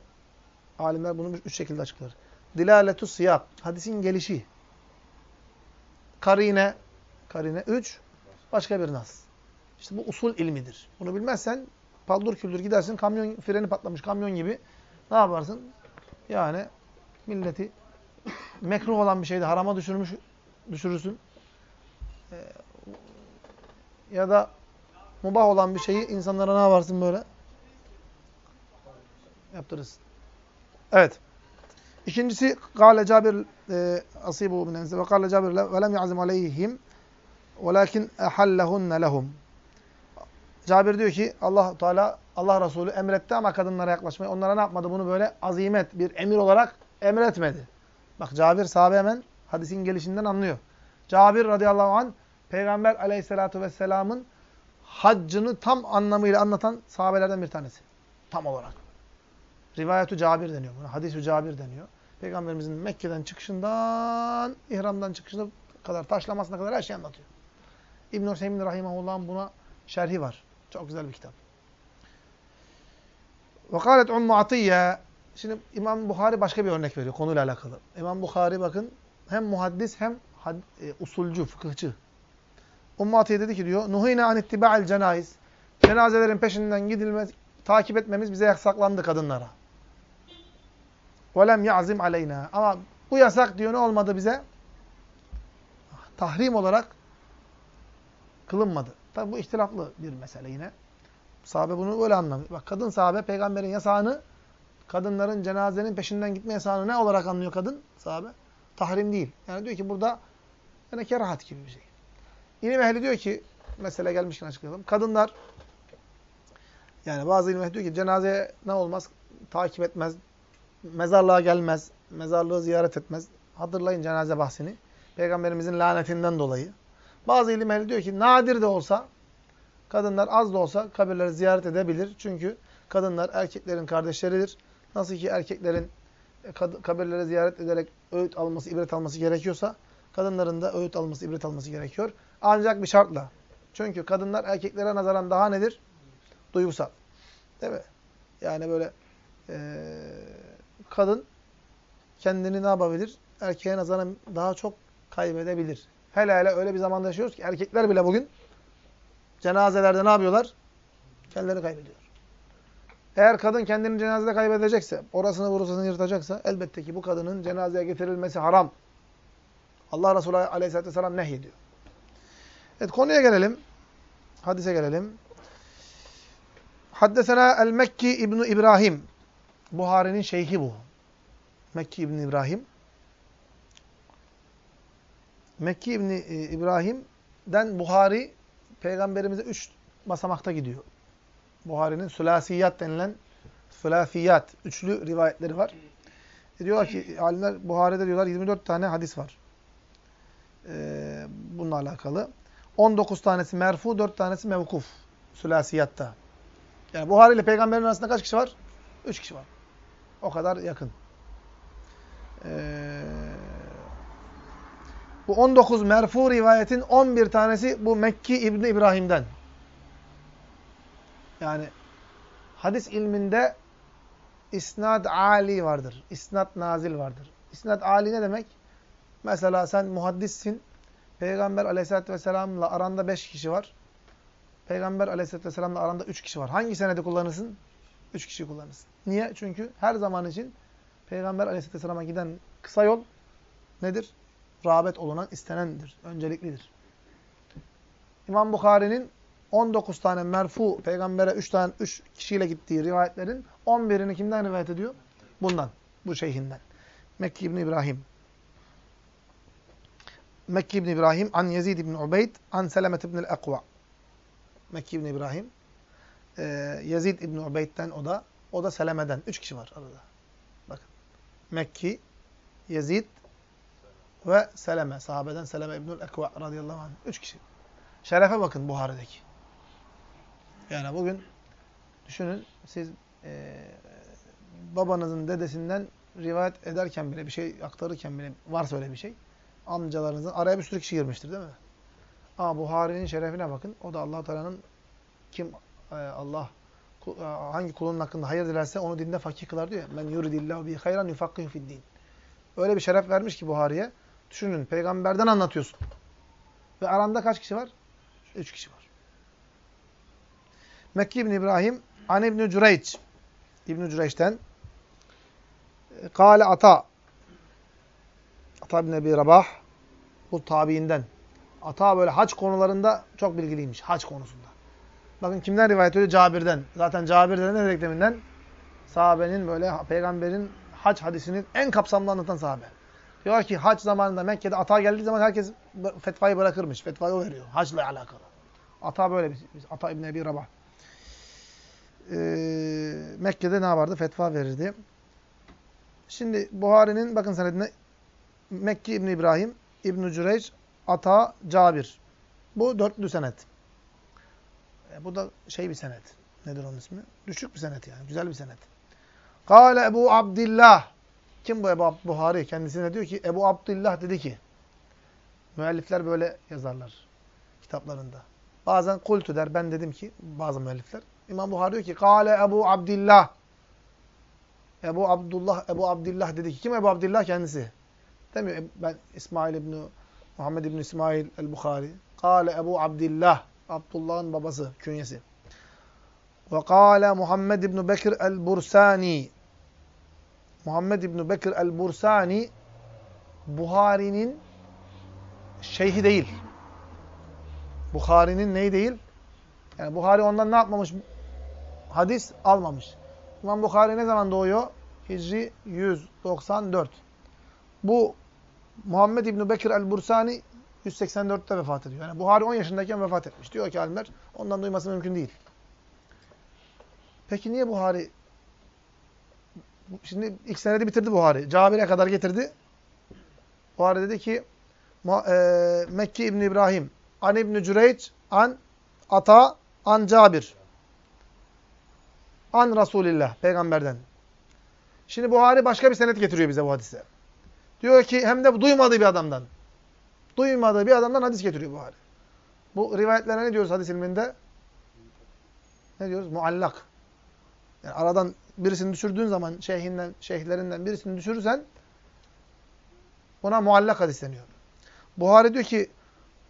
[SPEAKER 1] alimler bunu üç şekilde açıklar. Dilaletu siyah. Hadisin gelişi. Karine. Karine. Üç. Başka bir nas. İşte bu usul ilmidir. Bunu bilmezsen paldur küldür gidersin kamyon freni patlamış kamyon gibi ne yaparsın? Yani milleti mekruh olan bir şeyde harama düşürmüş düşürürsün. Ee, ya da mubah olan bir şeyi insanlara ne yaparsın böyle? Yaptırırsın. Evet. İkincisi Kale Cabir e, asibu min enze ve kâle Cabir ve lem ya'zim aleyhim. Cabir diyor ki Allah Teala Allah Resulü emretti ama kadınlara yaklaşmayı onlara ne yapmadı? Bunu böyle azimet bir emir olarak emretmedi. Bak Cabir sahabe hemen hadisin gelişinden anlıyor. Cabir radıyallahu anh Peygamber aleyhissalatu vesselamın haccını tam anlamıyla anlatan sahabelerden bir tanesi. Tam olarak. Rivayetu Cabir deniyor buna. Hadis-i Cabir deniyor. Peygamberimizin Mekke'den çıkışından, ihramdan çıkışına kadar, taşlamasına kadar her şeyi anlatıyor. İbn-i Hüseyin Rahimahullah'ın buna şerhi var. Çok güzel bir kitap. Vekalet Ummu Atiye. Şimdi İmam Bukhari başka bir örnek veriyor konuyla alakalı. İmam Bukhari bakın hem muhaddis hem had, e, usulcü, fıkıhçı. Ummu Atiye dedi ki diyor, Nuhine an ittiba'il cenayiz. Cenazelerin peşinden gidilmez, takip etmemiz bize yasaklandı kadınlara. Velem ya'zim aleyna. Ama bu yasak diyor ne olmadı bize? Tahrim olarak kılınmadı. Tabi bu ihtilaflı bir mesele yine. Sahabe bunu böyle anlamıyor. Bak kadın sahabe peygamberin yasağını, kadınların cenazenin peşinden gitme yasağını ne olarak anlıyor kadın sahabe? Tahrim değil. Yani diyor ki burada yani kerahat gibi bir şey. İlim ehli diyor ki, mesele gelmişken açıklayalım. Kadınlar, yani bazı ilim ehli diyor ki cenazeye ne olmaz? Takip etmez, mezarlığa gelmez, mezarlığı ziyaret etmez. Hatırlayın cenaze bahsini. Peygamberimizin lanetinden dolayı. Bazı ilim ehli diyor ki nadir de olsa, kadınlar az da olsa kabirleri ziyaret edebilir. Çünkü kadınlar erkeklerin kardeşleridir. Nasıl ki erkeklerin e, kabirleri ziyaret ederek öğüt alması, ibret alması gerekiyorsa, kadınların da öğüt alması, ibret alması gerekiyor. Ancak bir şartla. Çünkü kadınlar erkeklere nazaran daha nedir? Duygusal. Değil mi? Yani böyle e, kadın kendini ne yapabilir? Erkeğe nazaran daha çok kaybedebilir. Hele hele öyle bir zamanda yaşıyoruz ki erkekler bile bugün cenazelerde ne yapıyorlar? Kendilerini kaybediyor. Eğer kadın kendini cenazede kaybedecekse, orasını burasını yırtacaksa elbette ki bu kadının cenazeye getirilmesi haram. Allah Resulü Aleyhisselatü Vesselam nehyediyor. Evet konuya gelelim. Hadise gelelim. Haddesena el-Mekki İbni İbrahim. Buhari'nin şeyhi bu. Mekki İbni İbrahim. Mekki İbni e, İbrahim'den Buhari peygamberimize üç basamakta gidiyor. Buhari'nin sülasiyat denilen sülasiyat, üçlü rivayetleri var. E diyorlar ki alimler Buhari'de diyorlar 24 tane hadis var. Ee, bununla alakalı. 19 tanesi merfu, 4 tanesi mevkuf. Sülasiyatta. Yani Buhari ile peygamberin arasında kaç kişi var? 3 kişi var. O kadar yakın. Ee, bu 19 merfu rivayetin 11 tanesi bu Mekki İbni İbrahim'den. Yani hadis ilminde isnad ali vardır. İsnad nazil vardır. İsnad ali ne demek? Mesela sen muhaddissin. Peygamber aleyhissalatü vesselam'la aranda beş kişi var. Peygamber aleyhissalatü vesselam'la aranda üç kişi var. Hangi senede kullanırsın? Üç kişi kullanırsın. Niye? Çünkü her zaman için Peygamber aleyhissalatü vesselam'a giden kısa yol nedir? Rağbet olunan, istenendir. Önceliklidir. İmam Bukhari'nin 19 tane merfu peygambere 3 tane 3 kişiyle gittiği rivayetlerin 11'ini kimden rivayet ediyor? Bundan, bu şeyhinden. Mekki İbni İbrahim. Mekki İbni İbrahim an Yezid İbni Ubeyd an Selamet İbni Ekva. Mekki İbni İbrahim. Ee, Yezid İbni Ubeyd'den o da. O da Seleme'den. Üç kişi var arada. Bakın. Mekki, Yezid ve Seleme. Sahabeden Seleme İbni Ekva radıyallahu anh. Üç kişi. Şerefe bakın Buhari'deki. Yani bugün düşünün siz e, babanızın dedesinden rivayet ederken bile bir şey aktarırken bile varsa öyle bir şey amcalarınızın araya bir sürü kişi girmiştir değil mi? Ama Buhari'nin şerefine bakın. O da allah Teala'nın kim e, Allah e, hangi kulunun hakkında hayır dilerse onu dinde fakih kılar diyor. Men yuridillahu bi hayran yufakkihu fid din. Öyle bir şeref vermiş ki Buhari'ye. Düşünün peygamberden anlatıyorsun. Ve aranda kaç kişi var? Üç kişi var. Mekki İbni İbrahim, An İbni Cüreyç, İbni Cüreyç'ten, Kale Ata, Ata bin Ebi Rabah, bu tabiinden. Ata böyle haç konularında çok bilgiliymiş, haç konusunda. Bakın kimden rivayet ediyor? Cabir'den. Zaten Cabir'den ne dedik? Sahabenin böyle, peygamberin hac hadisinin en kapsamlı anlatan sahabe. Diyor ki hac zamanında Mekke'de ata geldiği zaman herkes fetvayı bırakırmış. Fetvayı o veriyor. Hacla alakalı. Ata böyle bir, Ata İbni Ebi Rabah e, Mekke'de ne vardı? Fetva verirdi. Şimdi Buhari'nin bakın senedine Mekki İbni İbrahim, İbn-i Cüreyç, Ata, Cabir. Bu dörtlü senet. E, bu da şey bir senet. Nedir onun ismi? Düşük bir senet yani. Güzel bir senet. Kale Ebu Abdillah. Kim bu Ebu Buhari? Kendisine diyor ki Ebu Abdillah dedi ki müellifler böyle yazarlar kitaplarında. Bazen kultu der. Ben dedim ki bazı müellifler. İmam Buhari diyor ki Kale Ebu Abdillah. Ebu Abdullah, Ebu Abdillah dedi ki kim Ebu Abdillah kendisi? Demiyor ben İsmail İbni Muhammed İbni İsmail el-Bukhari. Kale Ebu Abdillah. Abdullah'ın babası, künyesi. Ve kâle Muhammed İbni Bekir el-Bursani. Muhammed İbni Bekir el-Bursani Buhari'nin şeyhi değil. Bukhari'nin neyi değil? Yani Buhari ondan ne yapmamış? Hadis almamış. İmam Bukhari ne zaman doğuyor? Hicri 194. Bu Muhammed İbni Bekir el-Bursani 184'te vefat ediyor. Yani Buhari 10 yaşındayken vefat etmiş. Diyor ki alimler ondan duyması mümkün değil. Peki niye Buhari Şimdi ilk senedi bitirdi Buhari. Cabir'e kadar getirdi. Buhari dedi ki e, Mekke İbni İbrahim An İbni Cüreyç An Ata An Cabir An Resulillah Peygamberden. Şimdi Buhari başka bir senet getiriyor bize bu hadise. Diyor ki hem de duymadığı bir adamdan. Duymadığı bir adamdan hadis getiriyor Buhari. Bu rivayetlere ne diyoruz hadis ilminde? Ne diyoruz? Muallak. Yani aradan birisini düşürdüğün zaman şeyhinden, şeyhlerinden birisini düşürürsen buna muallak hadis deniyor. Buhari diyor ki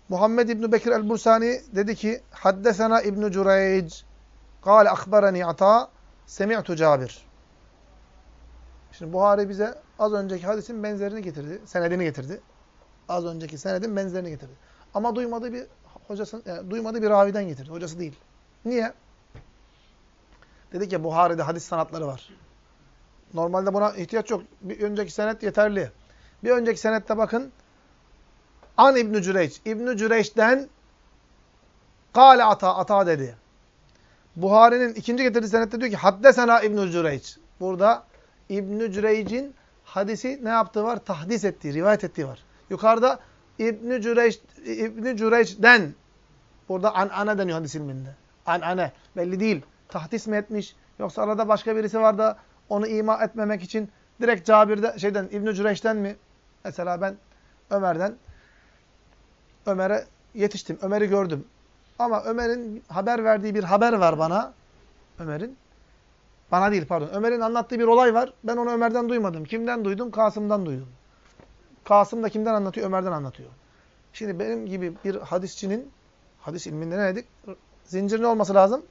[SPEAKER 1] Muhammed İbn Bekir el-Bursani dedi ki Haddesena İbn Cüreyc Kale akbereni ata semi'tu Cabir. Şimdi Buhari bize az önceki hadisin benzerini getirdi. Senedini getirdi. Az önceki senedin benzerini getirdi. Ama duymadığı bir hocası, yani duymadığı bir raviden getirdi. Hocası değil. Niye? Dedik ya Buhari'de hadis sanatları var. Normalde buna ihtiyaç yok. Bir önceki senet yeterli. Bir önceki senette bakın. An İbn Cüreyç. İbn Cüreyç'ten Kale ata ata dedi. Buhari'nin ikinci getirdiği senette diyor ki Haddesena İbn Cüreyç. Burada İbn Cüreyç'in hadisi ne yaptığı var? Tahdis ettiği, rivayet ettiği var. Yukarıda İbn Cüreyç İbn Cüreyç'den burada an ana deniyor hadis ilminde. An ana belli değil. Tahdis mi etmiş yoksa arada başka birisi var da onu ima etmemek için direkt Cabir'de şeyden İbn Cüreyç'ten mi? Mesela ben Ömer'den Ömer'e yetiştim. Ömer'i gördüm. Ama Ömer'in haber verdiği bir haber var bana. Ömer'in. Bana değil pardon. Ömer'in anlattığı bir olay var. Ben onu Ömer'den duymadım. Kimden duydum? Kasım'dan duydum. Kasım da kimden anlatıyor? Ömer'den anlatıyor. Şimdi benim gibi bir hadisçinin, hadis ilminde ne dedik? Zincir ne olması lazım?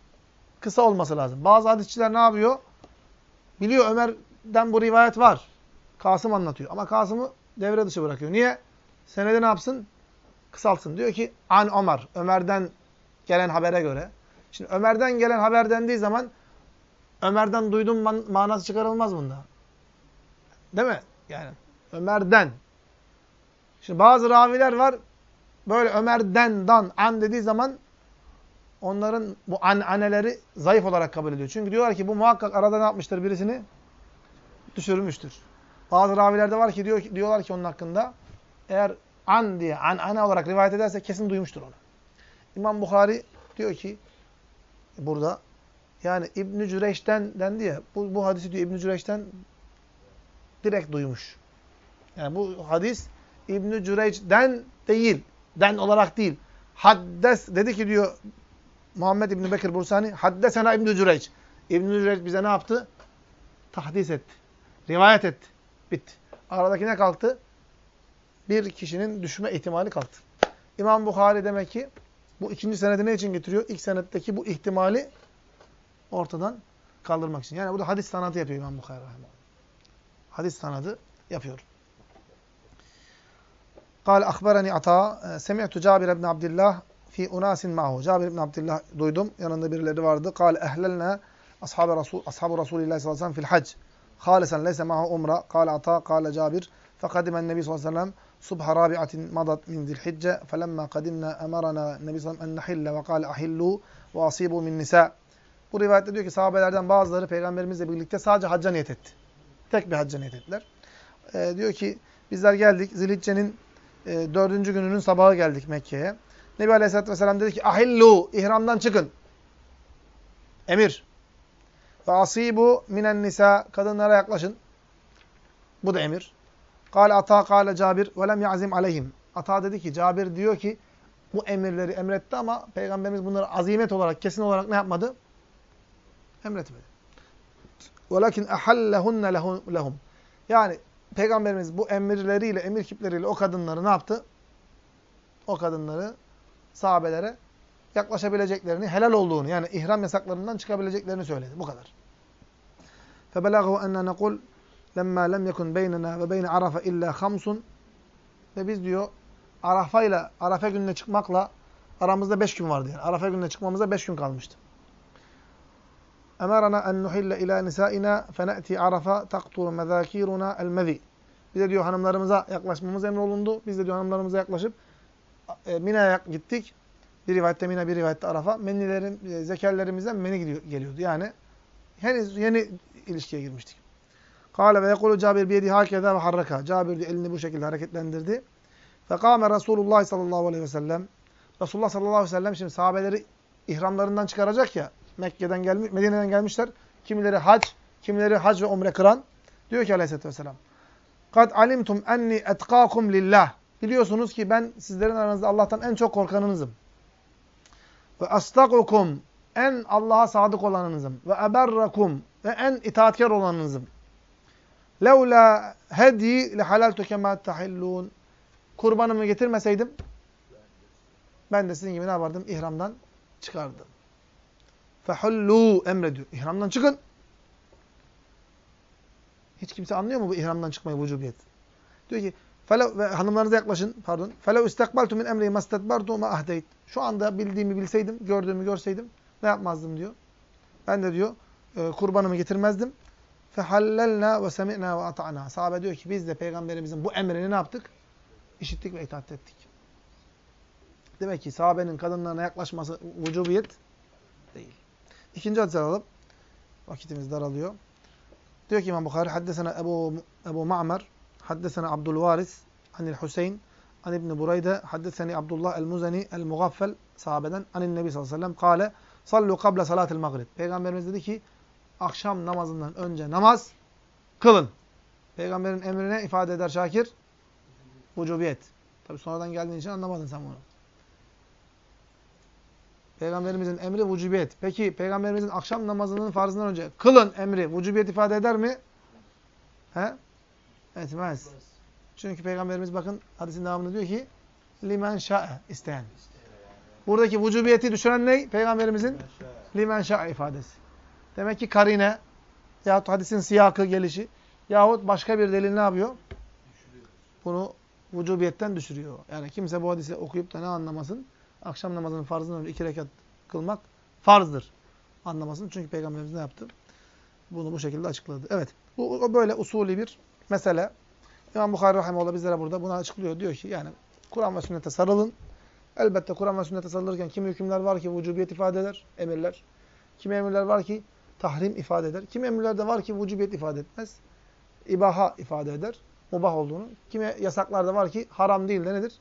[SPEAKER 1] Kısa olması lazım. Bazı hadisçiler ne yapıyor? Biliyor Ömer'den bu rivayet var. Kasım anlatıyor. Ama Kasım'ı devre dışı bırakıyor. Niye? Senede ne yapsın? Kısaltsın. Diyor ki An Ömer. Ömer'den gelen habere göre. Şimdi Ömer'den gelen haber dendiği zaman Ömer'den duydum man manası çıkarılmaz bunda. Değil mi? Yani Ömer'den. Şimdi bazı raviler var. Böyle Ömer'den dan an dediği zaman onların bu an aneleri zayıf olarak kabul ediyor. Çünkü diyorlar ki bu muhakkak arada ne yapmıştır birisini? Düşürmüştür. Bazı ravilerde var ki diyor, diyorlar ki onun hakkında eğer an diye an ane olarak rivayet ederse kesin duymuştur onu. İmam Bukhari diyor ki burada yani İbn Cüreyş'ten dendi ya bu, bu hadisi diyor İbn Cüreyş'ten direkt duymuş. Yani bu hadis İbn Cüreyş'den değil, den olarak değil. Haddes dedi ki diyor Muhammed İbn Bekir Bursani haddesena İbn Cüreyş. İbn Cüreyş bize ne yaptı? Tahdis etti. Rivayet etti. Bitti. Aradaki ne kalktı? Bir kişinin düşme ihtimali kalktı. İmam Bukhari demek ki bu ikinci senedi ne için getiriyor? İlk senetteki bu ihtimali ortadan kaldırmak için. Yani burada hadis sanatı yapıyor İmam Bukhari rahimahullah. Hadis sanadı yapıyor. قال أخبرني عطاء سمعت جابر بن عبد الله fi unasin ma'hu. Cabir ibn Abdullah duydum. Yanında birileri vardı. Kal ehlelna ashabu Rasul ashabu Resulillah sallallahu aleyhi ve sellem fil hac. Halisen leyse ma'hu umra. Kal ata kal Cabir. Nebi sallallahu aleyhi ve sellem subha rabi'atin madat min zilhicce. Felemma kadimna emarana Nebi sallallahu aleyhi ve sellem en nahille ve kal ahillu ve asibu min nisa. Bu rivayette diyor ki sahabelerden bazıları peygamberimizle birlikte sadece hacca niyet etti. Tek bir hacca niyet ettiler. Ee, diyor ki bizler geldik Zilhicce'nin e, dördüncü gününün sabahı geldik Mekke'ye. Nebi Aleyhisselatü Vesselam dedi ki ahillu ihramdan çıkın. Emir. Ve asibu minen nisa kadınlara yaklaşın. Bu da emir. Kale ata kale Cabir ve lem ya'zim aleyhim. Ata dedi ki Cabir diyor ki bu emirleri emretti ama peygamberimiz bunları azimet olarak kesin olarak ne yapmadı? Emretmedi. Velakin ahallehunne lehum. Yani peygamberimiz bu emirleriyle, emir kipleriyle o kadınları ne yaptı? O kadınları sahabelere yaklaşabileceklerini, helal olduğunu yani ihram yasaklarından çıkabileceklerini söyledi. Bu kadar. فَبَلَغَهُ اَنَّا نَقُلْ لَمَّا لَمْ يَكُنْ بَيْنَنَا وَبَيْنَ عَرَفَ اِلَّا خَمْسٌ Ve biz diyor Arafa ile Arafa gününe çıkmakla aramızda beş gün vardı yani. Arafa gününe çıkmamıza beş gün kalmıştı. اَمَرَنَا اَنْ نُحِلَّ اِلَى نِسَائِنَا فَنَأْتِي عَرَفَ تَقْتُرُ مَذَاكِيرُنَا الْمَذِي Bize diyor hanımlarımıza yaklaşmamız emrolundu. Biz de diyor hanımlarımıza yaklaşıp e, Mina'ya gittik. Bir rivayette Mina, bir rivayette Arafa. Menilerin, e, zekerlerimizden meni geliyordu. Yani henüz yeni ilişkiye girmiştik. Kale ve yekulu Cabir biyedi hakeza ve harraka. Cabir de elini bu şekilde hareketlendirdi. Fekame Resulullah sallallahu aleyhi ve sellem. Resulullah sallallahu aleyhi ve sellem şimdi sahabeleri ihramlarından çıkaracak ya. Mekke'den gelmiş, Medine'den gelmişler. Kimileri hac, kimileri hac ve umre kıran. Diyor ki aleyhissalatü vesselam. Kad alimtum enni etkakum lillah. Biliyorsunuz ki ben sizlerin aranızda Allah'tan en çok korkanınızım. Ve astakukum en Allah'a sadık olanınızım. Ve eberrakum ve en itaatkar olanınızım. Levla hedi lehalaltu kema tahillun. kurbanımı getirmeseydim ben de sizin gibi ne yapardım? İhramdan çıkardım. Fehullu emrediyor. İhramdan çıkın. Hiç kimse anlıyor mu bu ihramdan çıkmayı vücubiyet? Diyor ki Ve hanımlarınıza yaklaşın. Pardon. Fele istekbaltu min emri mastedbartu ma ahdeyt. Şu anda bildiğimi bilseydim, gördüğümü görseydim ne yapmazdım diyor. Ben de diyor e, kurbanımı getirmezdim. Fehallelna ve semi'na ve ata'na. Sahabe diyor ki biz de peygamberimizin bu emrini ne yaptık? İşittik ve itaat ettik. Demek ki sahabenin kadınlarına yaklaşması vücubiyet değil. İkinci hadis alalım. Vakitimiz daralıyor. Diyor ki İmam Bukhari haddesena Ebu Ebu Ma'mer haddesena Abdülvaris anil Hüseyin an İbn Bureyde haddeseni Abdullah el-Muzani el-Mugaffel sahabeden anin Nebi sallallahu aleyhi ve sellem kâle sallu kabla salatil maghrib. Peygamberimiz dedi ki akşam namazından önce namaz kılın. Peygamberin emrine ifade eder Şakir. Vücubiyet. Tabi sonradan geldiğin için anlamadın sen bunu. Peygamberimizin emri vücubiyet. Peki Peygamberimizin akşam namazının farzından önce kılın emri vücubiyet ifade eder mi? He? Etmez. Çünkü Peygamberimiz bakın hadisin devamında diyor ki limen şa'e isteyen. Buradaki vücubiyeti düşüren ne? Peygamberimizin limen şa'e ifadesi. Demek ki karine yahut hadisin siyakı gelişi yahut başka bir delil ne yapıyor? Bunu vücubiyetten düşürüyor. Yani kimse bu hadisi okuyup da ne anlamasın? Akşam namazının farzından önce iki rekat kılmak farzdır. Anlamasın. Çünkü Peygamberimiz ne yaptı? Bunu bu şekilde açıkladı. Evet. Bu böyle usulü bir mesele. İmam Bukhari Rahimullah bizlere burada bunu açıklıyor. Diyor ki yani Kur'an ve sünnete sarılın. Elbette Kur'an ve sünnete sarılırken kimi hükümler var ki vücubiyet ifade eder, emirler. Kimi emirler var ki tahrim ifade eder. Kimi emirler de var ki vücubiyet ifade etmez. İbaha ifade eder. Mubah olduğunu. Kimi yasaklar da var ki haram değil de nedir?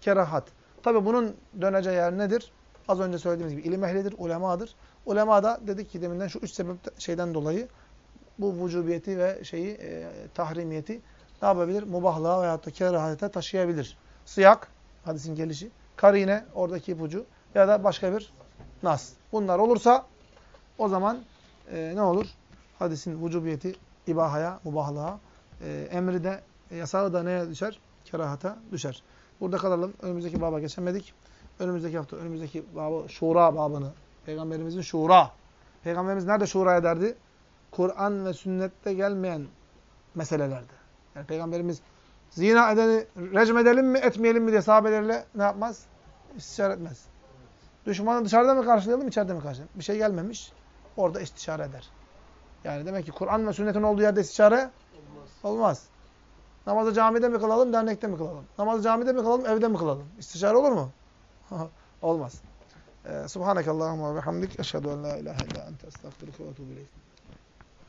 [SPEAKER 1] Kerahat. Tabi bunun döneceği yer nedir? Az önce söylediğimiz gibi ilim ehlidir, ulemadır. Ulema da dedik ki deminden şu üç sebep şeyden dolayı bu vücubiyeti ve şeyi e, tahrimiyeti ne yapabilir? Mubahlığa veyahut da kerahate taşıyabilir. Sıyak, hadisin gelişi, karine, oradaki ipucu ya da başka bir nas. Bunlar olursa o zaman e, ne olur? Hadisin vücubiyeti ibahaya, mubahlığa, e, emri de, e, yasağı da neye düşer? Kerahata düşer. Burada kalalım. Önümüzdeki baba geçemedik. Önümüzdeki hafta, önümüzdeki babı, şura babını. Peygamberimizin şura. Peygamberimiz nerede şura ederdi? Kur'an ve sünnette gelmeyen meselelerde. Yani Peygamberimiz zina edeni recm edelim mi, etmeyelim mi diye sahabelerle ne yapmaz? İstişare etmez. Düşmanı dışarıda mı karşılayalım, içeride mi karşılayalım? Bir şey gelmemiş, orada istişare eder. Yani demek ki Kur'an ve sünnetin olduğu yerde istişare olmaz. olmaz. Namazı camide mi kılalım, dernekte mi kılalım? Namazı camide mi kılalım, evde mi kılalım? İstişare olur mu? Olmaz. Subhanakallahumma ve bihamdik. Eşhedü en la ilahe illa ente estağfiruke ve etûbü ileyk.